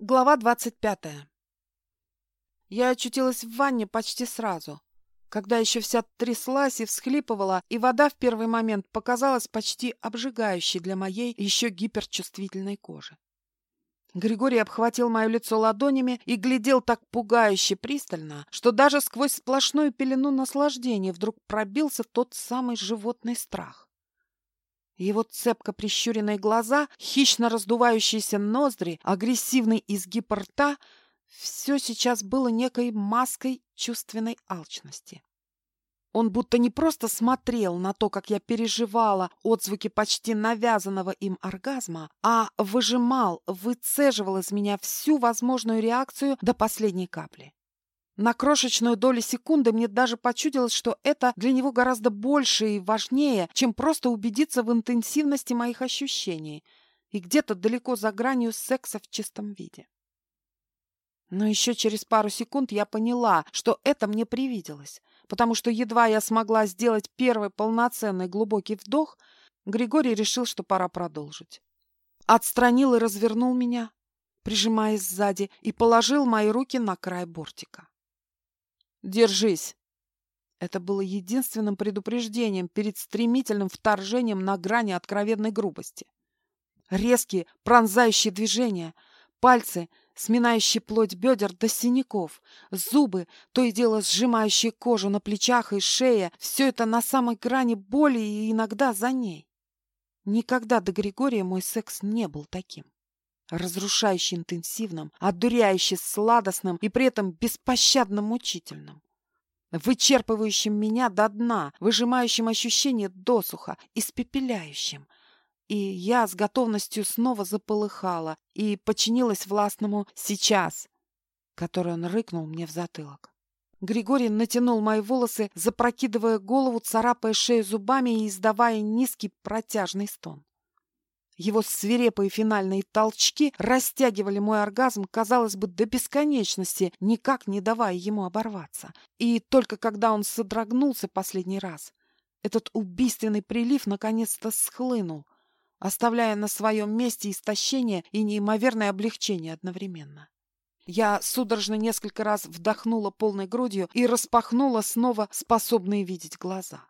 Глава двадцать пятая. Я очутилась в ванне почти сразу, когда еще вся тряслась и всхлипывала, и вода в первый момент показалась почти обжигающей для моей еще гиперчувствительной кожи. Григорий обхватил мое лицо ладонями и глядел так пугающе пристально, что даже сквозь сплошную пелену наслаждения вдруг пробился тот самый животный страх. Его цепко прищуренные глаза, хищно раздувающиеся ноздри, агрессивный изгиб рта — все сейчас было некой маской чувственной алчности. Он будто не просто смотрел на то, как я переживала отзвуки почти навязанного им оргазма, а выжимал, выцеживал из меня всю возможную реакцию до последней капли. На крошечную долю секунды мне даже почудилось, что это для него гораздо больше и важнее, чем просто убедиться в интенсивности моих ощущений и где-то далеко за гранью секса в чистом виде. Но еще через пару секунд я поняла, что это мне привиделось, потому что едва я смогла сделать первый полноценный глубокий вдох, Григорий решил, что пора продолжить. Отстранил и развернул меня, прижимаясь сзади, и положил мои руки на край бортика. Держись!» Это было единственным предупреждением перед стремительным вторжением на грани откровенной грубости. Резкие, пронзающие движения, пальцы, сминающие плоть бедер до синяков, зубы, то и дело сжимающие кожу на плечах и шее, все это на самой грани боли и иногда за ней. Никогда до Григория мой секс не был таким разрушающе интенсивным, одуряюще сладостным и при этом беспощадно мучительным. Вычерпывающим меня до дна, выжимающим ощущение досуха, испепеляющим. И я с готовностью снова заполыхала и подчинилась властному «сейчас», который он рыкнул мне в затылок. Григорий натянул мои волосы, запрокидывая голову, царапая шею зубами и издавая низкий протяжный стон. Его свирепые финальные толчки растягивали мой оргазм, казалось бы, до бесконечности, никак не давая ему оборваться. И только когда он содрогнулся последний раз, этот убийственный прилив наконец-то схлынул, оставляя на своем месте истощение и неимоверное облегчение одновременно. Я судорожно несколько раз вдохнула полной грудью и распахнула снова способные видеть глаза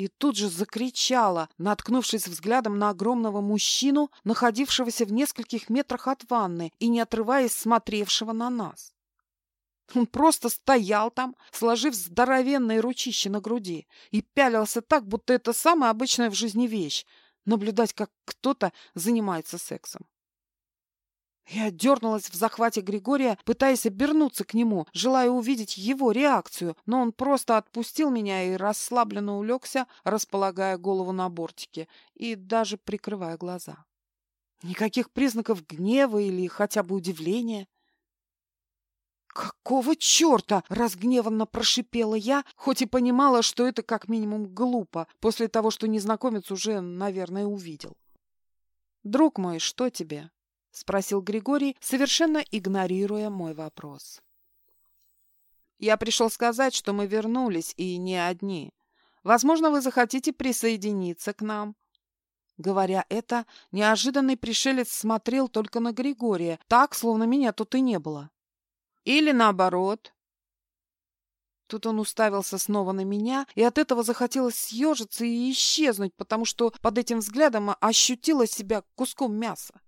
и тут же закричала, наткнувшись взглядом на огромного мужчину, находившегося в нескольких метрах от ванны и не отрываясь смотревшего на нас. Он просто стоял там, сложив здоровенные ручища на груди, и пялился так, будто это самая обычная в жизни вещь — наблюдать, как кто-то занимается сексом. Я дернулась в захвате Григория, пытаясь обернуться к нему, желая увидеть его реакцию, но он просто отпустил меня и расслабленно улегся, располагая голову на бортике и даже прикрывая глаза. Никаких признаков гнева или хотя бы удивления. «Какого черта?» — разгневанно прошипела я, хоть и понимала, что это как минимум глупо, после того, что незнакомец уже, наверное, увидел. «Друг мой, что тебе?» — спросил Григорий, совершенно игнорируя мой вопрос. «Я пришел сказать, что мы вернулись, и не одни. Возможно, вы захотите присоединиться к нам». Говоря это, неожиданный пришелец смотрел только на Григория, так, словно меня тут и не было. «Или наоборот». Тут он уставился снова на меня, и от этого захотелось съежиться и исчезнуть, потому что под этим взглядом ощутила себя куском мяса.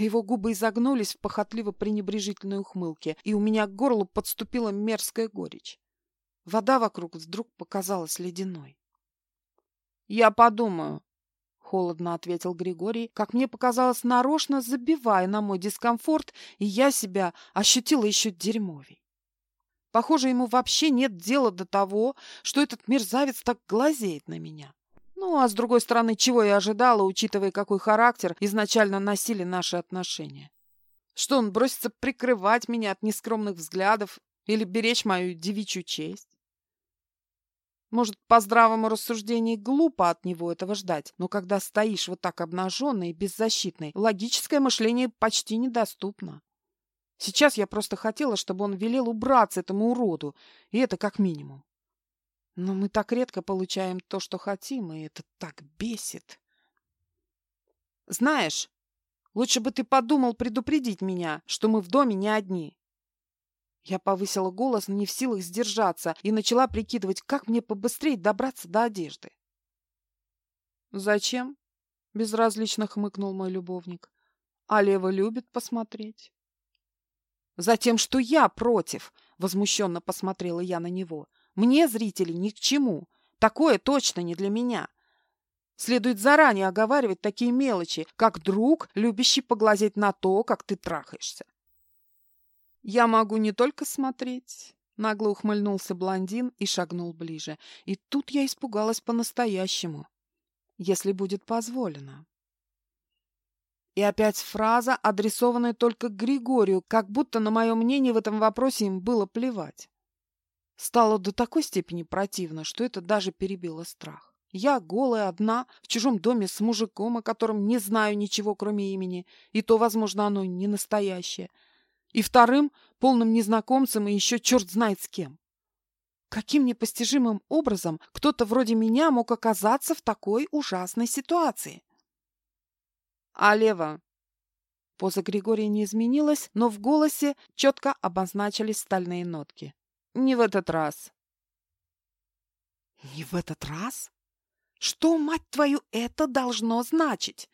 Его губы изогнулись в похотливо-пренебрежительной ухмылке, и у меня к горлу подступила мерзкая горечь. Вода вокруг вдруг показалась ледяной. «Я подумаю», — холодно ответил Григорий, как мне показалось, нарочно забивая на мой дискомфорт, и я себя ощутила еще дерьмовей. Похоже, ему вообще нет дела до того, что этот мерзавец так глазеет на меня. Ну, а с другой стороны, чего я ожидала, учитывая, какой характер изначально носили наши отношения? Что он бросится прикрывать меня от нескромных взглядов или беречь мою девичью честь? Может, по здравому рассуждению глупо от него этого ждать, но когда стоишь вот так обнаженный и беззащитный, логическое мышление почти недоступно. Сейчас я просто хотела, чтобы он велел убраться этому уроду, и это как минимум. Но мы так редко получаем то, что хотим, и это так бесит. Знаешь, Лучше бы ты подумал предупредить меня, что мы в доме не одни. Я повысила голос, не в силах сдержаться, и начала прикидывать, как мне побыстрее добраться до одежды. «Зачем?» — безразлично хмыкнул мой любовник. «А Лева любит посмотреть». «Затем, что я против!» — возмущенно посмотрела я на него. «Мне, зрители, ни к чему. Такое точно не для меня. Следует заранее оговаривать такие мелочи, как друг, любящий поглазеть на то, как ты трахаешься. «Я могу не только смотреть», — нагло ухмыльнулся блондин и шагнул ближе. И тут я испугалась по-настоящему. «Если будет позволено». И опять фраза, адресованная только Григорию, как будто на мое мнение в этом вопросе им было плевать. Стало до такой степени противно, что это даже перебило страх. Я голая одна, в чужом доме с мужиком, о котором не знаю ничего, кроме имени, и то, возможно, оно не настоящее. И вторым, полным незнакомцем и еще черт знает с кем. Каким непостижимым образом кто-то вроде меня мог оказаться в такой ужасной ситуации? А Лева? Поза Григория не изменилась, но в голосе четко обозначились стальные нотки. Не в этот раз. Не в этот раз? Что, мать твою, это должно значить?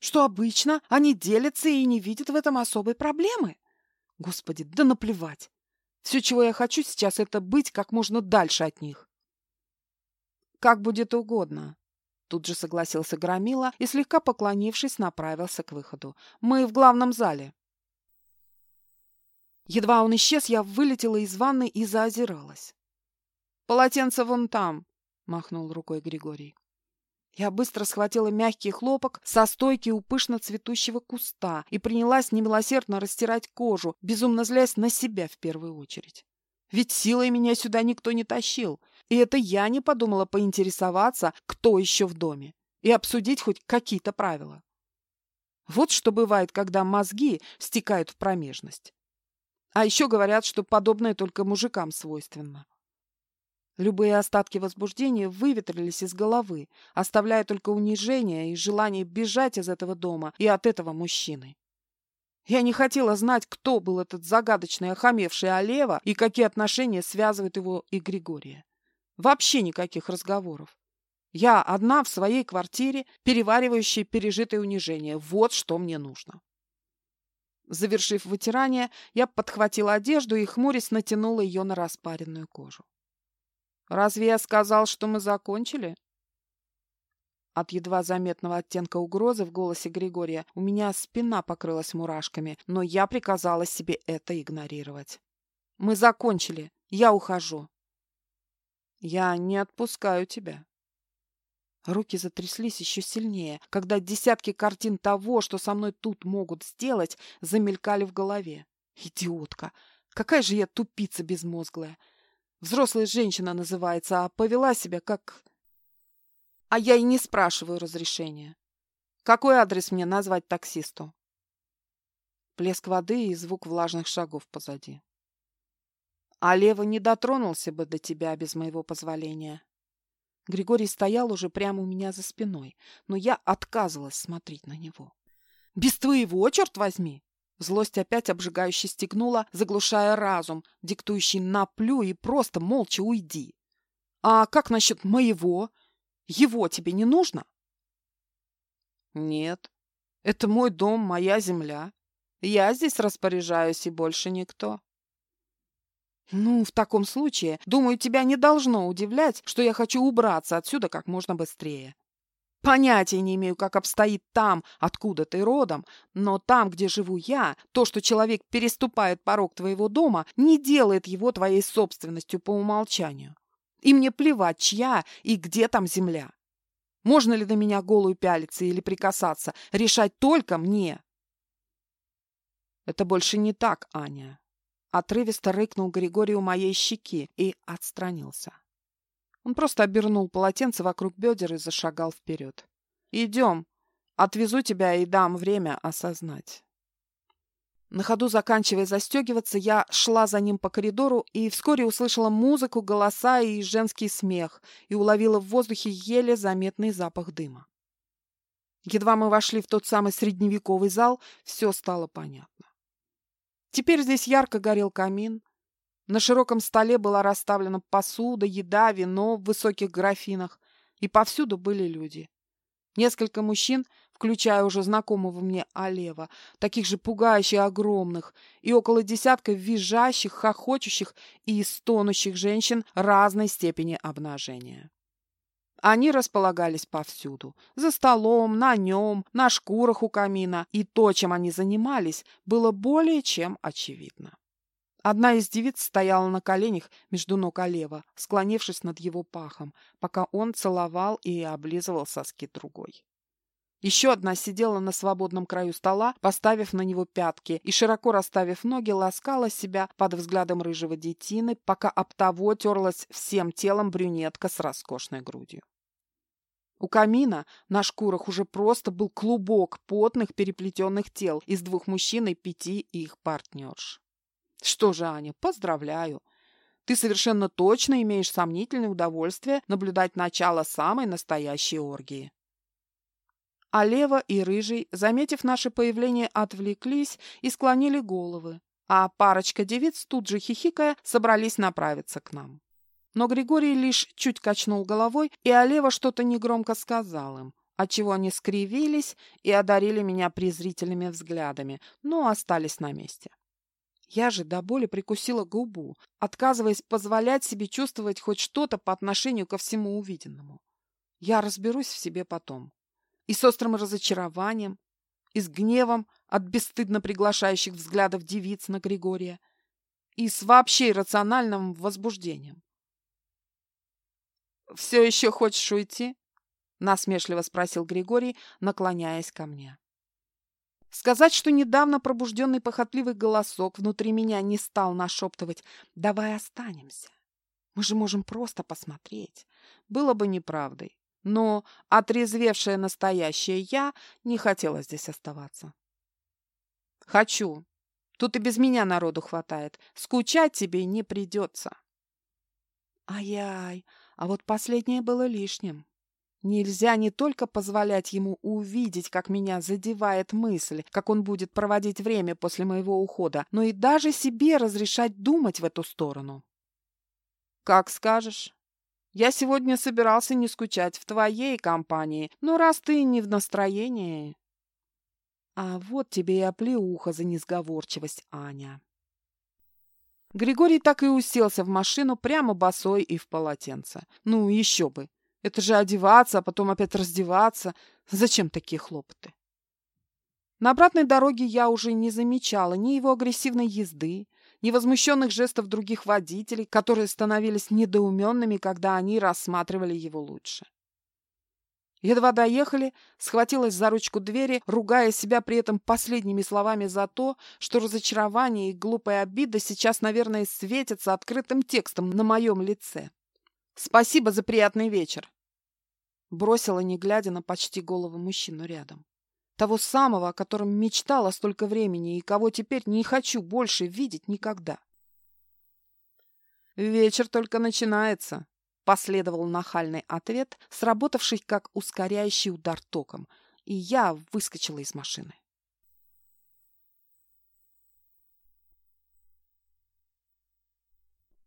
Что обычно они делятся и не видят в этом особой проблемы? Господи, да наплевать. Все, чего я хочу сейчас, это быть как можно дальше от них. Как будет угодно. Тут же согласился Громила и, слегка поклонившись, направился к выходу. Мы в главном зале. Едва он исчез, я вылетела из ванной и заозиралась. «Полотенце вон там», — махнул рукой Григорий. Я быстро схватила мягкий хлопок со стойки у пышно цветущего куста и принялась немилосердно растирать кожу, безумно злясь на себя в первую очередь. Ведь силой меня сюда никто не тащил, и это я не подумала поинтересоваться, кто еще в доме, и обсудить хоть какие-то правила. Вот что бывает, когда мозги стекают в промежность. А еще говорят, что подобное только мужикам свойственно. Любые остатки возбуждения выветрились из головы, оставляя только унижение и желание бежать из этого дома и от этого мужчины. Я не хотела знать, кто был этот загадочный охамевший Олева и какие отношения связывают его и Григория. Вообще никаких разговоров. Я одна в своей квартире, переваривающая пережитое унижение. Вот что мне нужно. Завершив вытирание, я подхватила одежду и, хмурясь, натянула ее на распаренную кожу. Разве я сказал, что мы закончили? От едва заметного оттенка угрозы в голосе Григория у меня спина покрылась мурашками, но я приказала себе это игнорировать. «Мы закончили. Я ухожу». «Я не отпускаю тебя». Руки затряслись еще сильнее, когда десятки картин того, что со мной тут могут сделать, замелькали в голове. «Идиотка! Какая же я тупица безмозглая! Взрослая женщина называется, а повела себя как... А я и не спрашиваю разрешения. Какой адрес мне назвать таксисту? Плеск воды и звук влажных шагов позади. А Лева не дотронулся бы до тебя без моего позволения. Григорий стоял уже прямо у меня за спиной, но я отказывалась смотреть на него. «Без твоего, черт возьми!» Злость опять обжигающе стегнула, заглушая разум, диктующий «наплю» и просто молча уйди. «А как насчет моего? Его тебе не нужно?» «Нет. Это мой дом, моя земля. Я здесь распоряжаюсь, и больше никто». «Ну, в таком случае, думаю, тебя не должно удивлять, что я хочу убраться отсюда как можно быстрее. Понятия не имею, как обстоит там, откуда ты родом, но там, где живу я, то, что человек переступает порог твоего дома, не делает его твоей собственностью по умолчанию. И мне плевать, чья и где там земля. Можно ли на меня голую пялиться или прикасаться, решать только мне. Это больше не так, Аня. Отрывисто рыкнул Григорий у моей щеки и отстранился. Он просто обернул полотенце вокруг бедер и зашагал вперед. «Идем. Отвезу тебя и дам время осознать». На ходу заканчивая застегиваться, я шла за ним по коридору и вскоре услышала музыку, голоса и женский смех и уловила в воздухе еле заметный запах дыма. Едва мы вошли в тот самый средневековый зал, все стало понятно. Теперь здесь ярко горел камин. На широком столе была расставлена посуда, еда, вино в высоких графинах, и повсюду были люди. Несколько мужчин, включая уже знакомого мне Олева, таких же пугающих огромных, и около десятка визжащих, хохочущих и стонущих женщин разной степени обнажения. Они располагались повсюду. За столом, на нем, на шкурах у камина. И то, чем они занимались, было более чем очевидно. Одна из девиц стояла на коленях между ног Олева, склонившись над его пахом, пока он целовал и облизывал соски другой. Еще одна сидела на свободном краю стола, поставив на него пятки, и, широко расставив ноги, ласкала себя под взглядом рыжего детины, пока об того терлась всем телом брюнетка с роскошной грудью. У камина на шкурах уже просто был клубок потных переплетенных тел из двух мужчин и пяти их партнерш. Что же, Аня, поздравляю. Ты совершенно точно имеешь сомнительное удовольствие наблюдать начало самой настоящей оргии. А Лева и Рыжий, заметив наше появление, отвлеклись и склонили головы, а парочка девиц, тут же хихикая, собрались направиться к нам. Но Григорий лишь чуть качнул головой, и Олева что-то негромко сказал им, отчего они скривились и одарили меня презрительными взглядами, но остались на месте. Я же до боли прикусила губу, отказываясь позволять себе чувствовать хоть что-то по отношению ко всему увиденному. Я разберусь в себе потом. И с острым разочарованием, и с гневом от бесстыдно приглашающих взглядов девиц на Григория, и с вообще иррациональным возбуждением. «Все еще хочешь уйти?» — насмешливо спросил Григорий, наклоняясь ко мне. Сказать, что недавно пробужденный похотливый голосок внутри меня не стал нашептывать «давай останемся». Мы же можем просто посмотреть. Было бы неправдой. Но отрезвевшее настоящее я не хотела здесь оставаться. «Хочу. Тут и без меня народу хватает. Скучать тебе не придется». «Ай-яй, а вот последнее было лишним. Нельзя не только позволять ему увидеть, как меня задевает мысль, как он будет проводить время после моего ухода, но и даже себе разрешать думать в эту сторону. «Как скажешь. Я сегодня собирался не скучать в твоей компании, но раз ты не в настроении...» «А вот тебе и оплеуха за несговорчивость, Аня». Григорий так и уселся в машину прямо босой и в полотенце. Ну, еще бы. Это же одеваться, а потом опять раздеваться. Зачем такие хлопоты? На обратной дороге я уже не замечала ни его агрессивной езды, ни возмущенных жестов других водителей, которые становились недоуменными, когда они рассматривали его лучше. Едва доехали, схватилась за ручку двери, ругая себя при этом последними словами за то, что разочарование и глупая обида сейчас, наверное, светятся открытым текстом на моем лице. «Спасибо за приятный вечер. Бросила, не глядя на почти голову мужчину рядом. Того самого, о котором мечтала столько времени и кого теперь не хочу больше видеть никогда. «Вечер только начинается», — последовал нахальный ответ, сработавший как ускоряющий удар током, и я выскочила из машины.